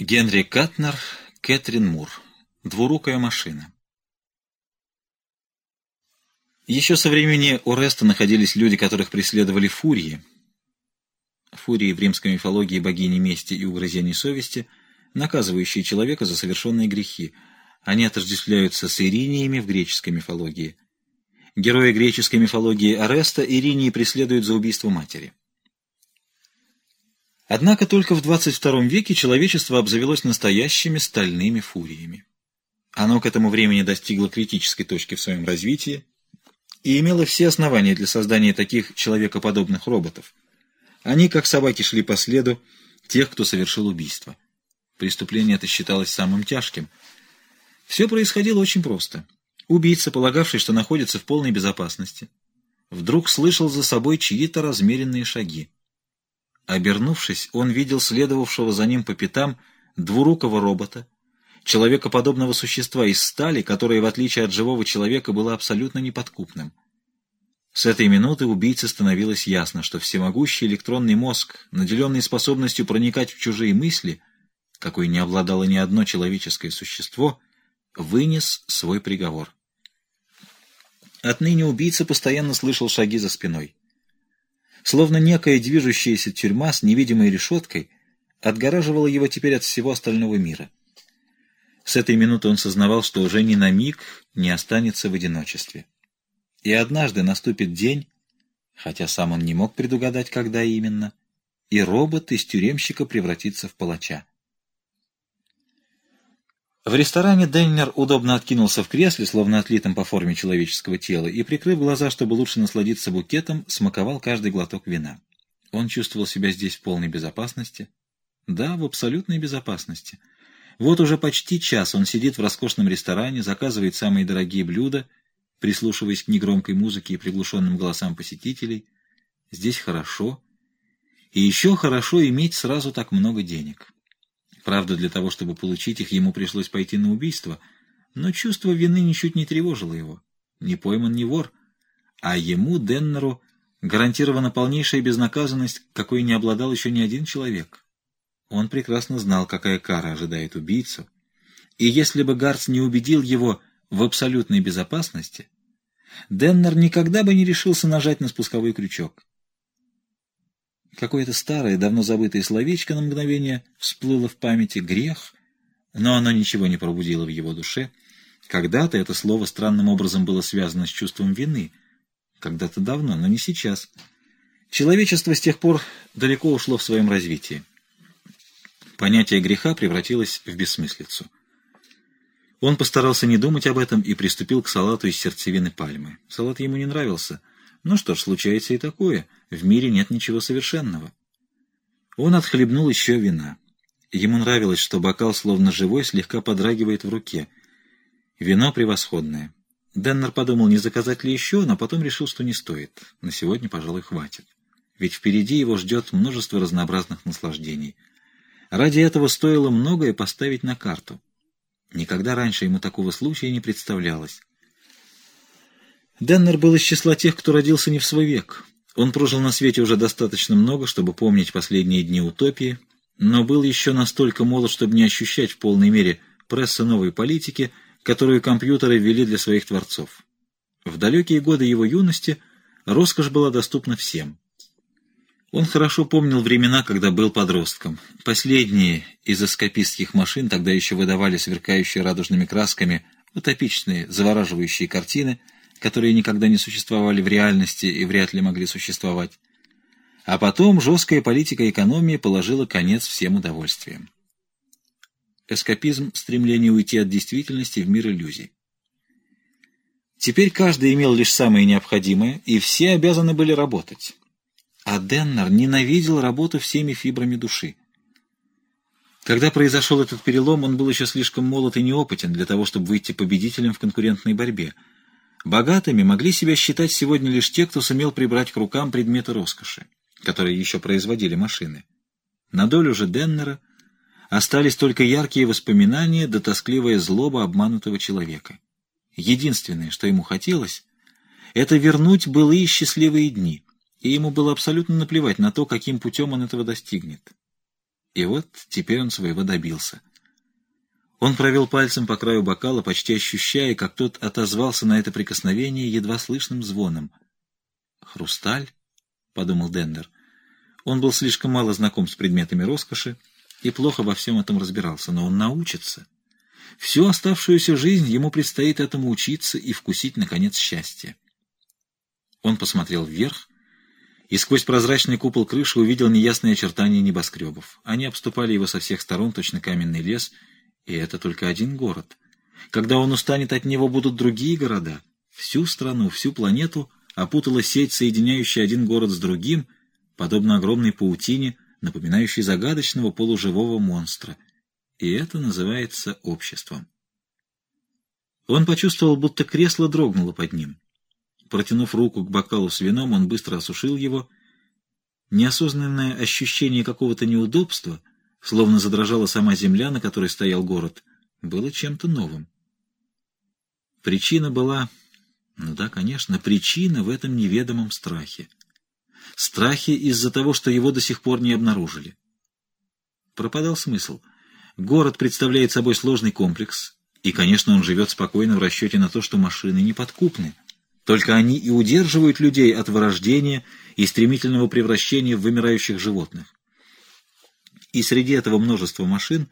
Генри Катнер, Кэтрин Мур. Двурукая машина. Еще со времени Ореста находились люди, которых преследовали фурии. Фурии в римской мифологии богини мести и угрызений совести, наказывающие человека за совершенные грехи. Они отождествляются с ириниями в греческой мифологии. Герои греческой мифологии Ореста Иринии преследуют за убийство матери. Однако только в 22 веке человечество обзавелось настоящими стальными фуриями. Оно к этому времени достигло критической точки в своем развитии и имело все основания для создания таких человекоподобных роботов. Они, как собаки, шли по следу тех, кто совершил убийство. Преступление это считалось самым тяжким. Все происходило очень просто. Убийца, полагавший, что находится в полной безопасности, вдруг слышал за собой чьи-то размеренные шаги. Обернувшись, он видел следовавшего за ним по пятам двурукого робота, человекоподобного существа из стали, которое, в отличие от живого человека, было абсолютно неподкупным. С этой минуты убийце становилось ясно, что всемогущий электронный мозг, наделенный способностью проникать в чужие мысли, какой не обладало ни одно человеческое существо, вынес свой приговор. Отныне убийца постоянно слышал шаги за спиной словно некая движущаяся тюрьма с невидимой решеткой, отгораживала его теперь от всего остального мира. С этой минуты он сознавал, что уже ни на миг не останется в одиночестве. И однажды наступит день, хотя сам он не мог предугадать, когда именно, и робот из тюремщика превратится в палача. В ресторане Деннер удобно откинулся в кресле, словно отлитом по форме человеческого тела, и, прикрыв глаза, чтобы лучше насладиться букетом, смаковал каждый глоток вина. Он чувствовал себя здесь в полной безопасности. Да, в абсолютной безопасности. Вот уже почти час он сидит в роскошном ресторане, заказывает самые дорогие блюда, прислушиваясь к негромкой музыке и приглушенным голосам посетителей. Здесь хорошо. И еще хорошо иметь сразу так много денег. Правда, для того, чтобы получить их, ему пришлось пойти на убийство, но чувство вины ничуть не тревожило его. Не пойман не вор, а ему, Деннеру, гарантирована полнейшая безнаказанность, какой не обладал еще ни один человек. Он прекрасно знал, какая кара ожидает убийцу, и если бы Гарц не убедил его в абсолютной безопасности, Деннер никогда бы не решился нажать на спусковой крючок. Какое-то старое, давно забытое словечко на мгновение всплыло в памяти «грех», но оно ничего не пробудило в его душе. Когда-то это слово странным образом было связано с чувством вины. Когда-то давно, но не сейчас. Человечество с тех пор далеко ушло в своем развитии. Понятие греха превратилось в бессмыслицу. Он постарался не думать об этом и приступил к салату из сердцевины пальмы. Салат ему не нравился — ну что ж, случается и такое. В мире нет ничего совершенного. Он отхлебнул еще вина. Ему нравилось, что бокал, словно живой, слегка подрагивает в руке. Вино превосходное. Деннер подумал, не заказать ли еще, но потом решил, что не стоит. На сегодня, пожалуй, хватит. Ведь впереди его ждет множество разнообразных наслаждений. Ради этого стоило многое поставить на карту. Никогда раньше ему такого случая не представлялось. Деннер был из числа тех, кто родился не в свой век. Он прожил на свете уже достаточно много, чтобы помнить последние дни утопии, но был еще настолько молод, чтобы не ощущать в полной мере пресса новой политики, которую компьютеры ввели для своих творцов. В далекие годы его юности роскошь была доступна всем. Он хорошо помнил времена, когда был подростком. Последние из эскапистских машин тогда еще выдавали сверкающие радужными красками утопичные, завораживающие картины — которые никогда не существовали в реальности и вряд ли могли существовать. А потом жесткая политика экономии положила конец всем удовольствиям. Эскапизм — стремление уйти от действительности в мир иллюзий. Теперь каждый имел лишь самое необходимое, и все обязаны были работать. А Деннер ненавидел работу всеми фибрами души. Когда произошел этот перелом, он был еще слишком молод и неопытен для того, чтобы выйти победителем в конкурентной борьбе — Богатыми могли себя считать сегодня лишь те, кто сумел прибрать к рукам предметы роскоши, которые еще производили машины. На долю же Деннера остались только яркие воспоминания да тоскливая злоба обманутого человека. Единственное, что ему хотелось, это вернуть былые счастливые дни, и ему было абсолютно наплевать на то, каким путем он этого достигнет. И вот теперь он своего добился. Он провел пальцем по краю бокала, почти ощущая, как тот отозвался на это прикосновение едва слышным звоном. «Хрусталь?» — подумал Дендер. Он был слишком мало знаком с предметами роскоши и плохо во всем этом разбирался, но он научится. Всю оставшуюся жизнь ему предстоит этому учиться и вкусить, наконец, счастье. Он посмотрел вверх и сквозь прозрачный купол крыши увидел неясные очертания небоскребов. Они обступали его со всех сторон, точно каменный лес, и это только один город. Когда он устанет от него, будут другие города. Всю страну, всю планету опутала сеть, соединяющая один город с другим, подобно огромной паутине, напоминающей загадочного полуживого монстра. И это называется обществом. Он почувствовал, будто кресло дрогнуло под ним. Протянув руку к бокалу с вином, он быстро осушил его. Неосознанное ощущение какого-то неудобства, словно задрожала сама земля, на которой стоял город, было чем-то новым. Причина была... Ну да, конечно, причина в этом неведомом страхе. Страхе из-за того, что его до сих пор не обнаружили. Пропадал смысл. Город представляет собой сложный комплекс, и, конечно, он живет спокойно в расчете на то, что машины неподкупны. Только они и удерживают людей от вырождения и стремительного превращения в вымирающих животных. И среди этого множества машин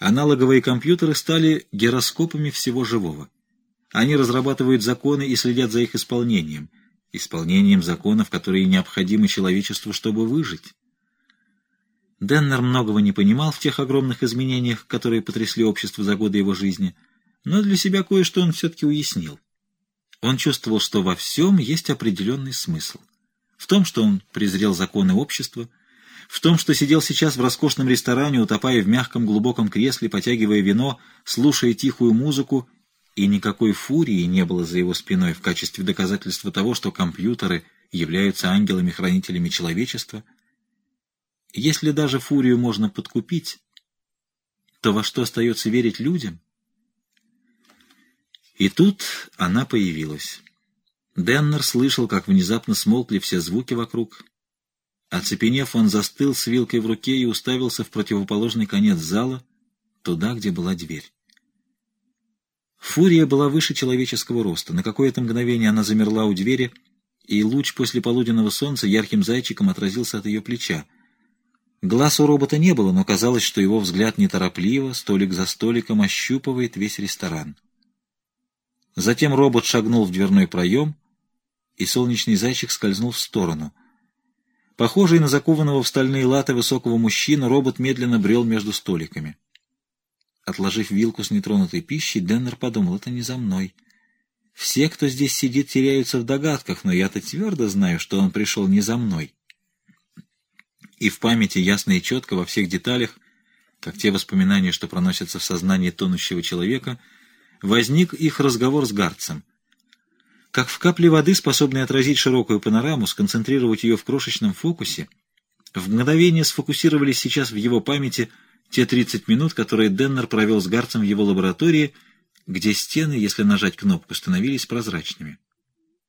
аналоговые компьютеры стали гироскопами всего живого. Они разрабатывают законы и следят за их исполнением, исполнением законов, которые необходимы человечеству, чтобы выжить. Деннер многого не понимал в тех огромных изменениях, которые потрясли общество за годы его жизни, но для себя кое-что он все-таки уяснил. Он чувствовал, что во всем есть определенный смысл. В том, что он презрел законы общества, в том, что сидел сейчас в роскошном ресторане, утопая в мягком глубоком кресле, потягивая вино, слушая тихую музыку и никакой фурии не было за его спиной в качестве доказательства того, что компьютеры являются ангелами-хранителями человечества. Если даже фурию можно подкупить, то во что остается верить людям? И тут она появилась. Деннер слышал, как внезапно смолкли все звуки вокруг. Оцепенев, он застыл с вилкой в руке и уставился в противоположный конец зала, туда, где была дверь. Фурия была выше человеческого роста. На какое-то мгновение она замерла у двери, и луч после полуденного солнца ярким зайчиком отразился от ее плеча. Глаз у робота не было, но казалось, что его взгляд неторопливо, столик за столиком, ощупывает весь ресторан. Затем робот шагнул в дверной проем, и солнечный зайчик скользнул в сторону. Похожий на закованного в стальные латы высокого мужчину, робот медленно брел между столиками. Отложив вилку с нетронутой пищей, Деннер подумал, это не за мной. Все, кто здесь сидит, теряются в догадках, но я-то твердо знаю, что он пришел не за мной. И в памяти ясно и четко во всех деталях, как те воспоминания, что проносятся в сознании тонущего человека, возник их разговор с Гарцем. Как в капле воды, способной отразить широкую панораму, сконцентрировать ее в крошечном фокусе, в мгновение сфокусировались сейчас в его памяти – те 30 минут, которые Деннер провел с Гарцем в его лаборатории, где стены, если нажать кнопку, становились прозрачными.